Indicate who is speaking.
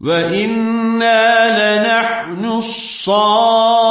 Speaker 1: وإنا لنحن الصالحون